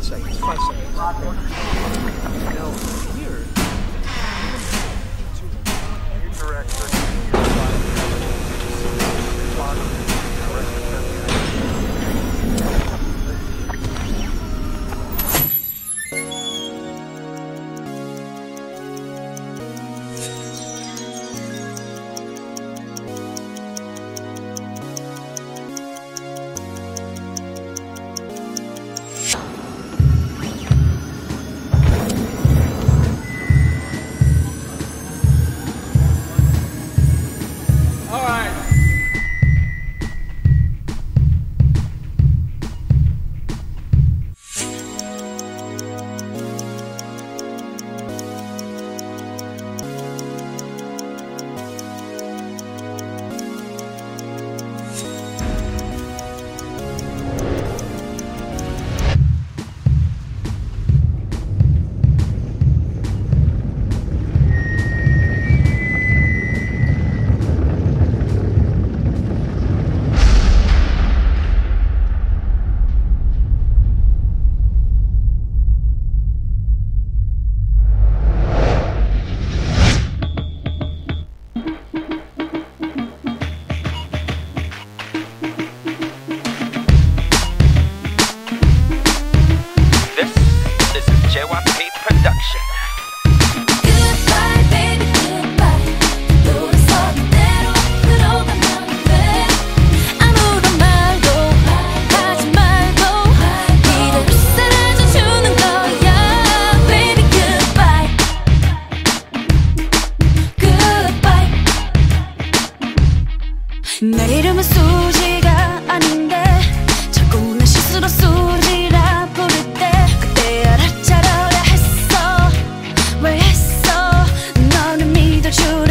Five seconds. Five seconds. Now, here. Direct. 수지가 아닌데 자꾸 내 실수로 수지라 부를 때 그때 알아 잘하려 했어. 왜 했어? 너를 믿어주려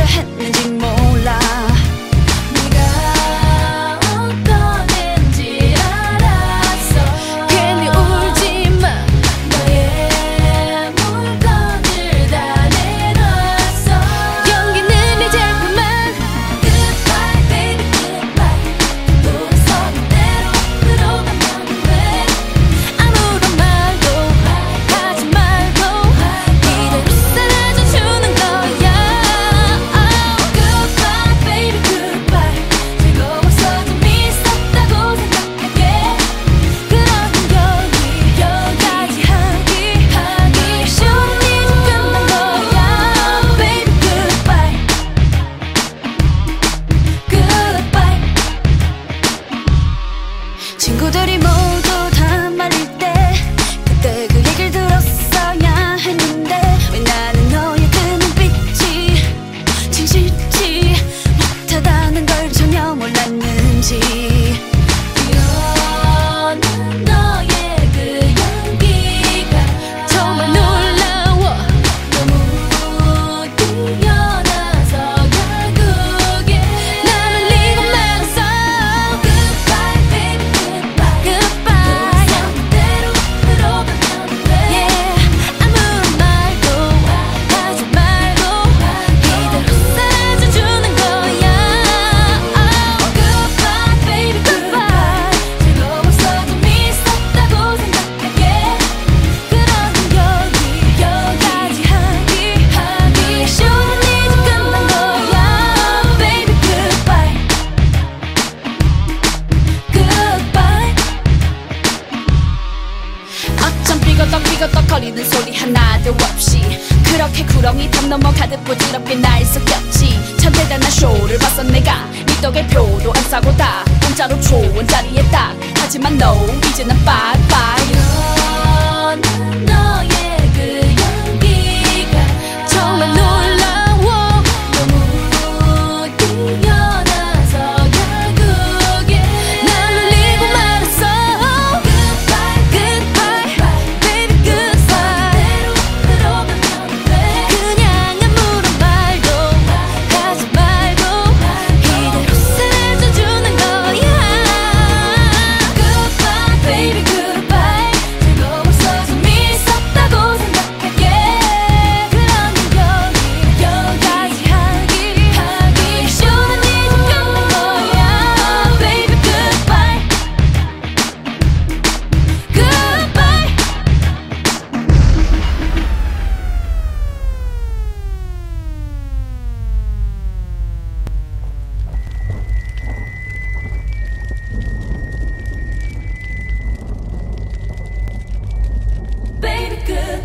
삐거덕 삐거덕 거리는 소리 하나도 없이 그렇게 구렁이 탑 넘어 가득 부지럽게 날 섞였지. 참 대단한 쇼를 봤어 내가. 미덕의 표도 안 싸고 다. 공짜로 좋은 자리에 딱. 하지만 no 이제는 빠이빠이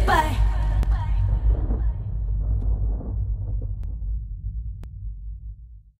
제발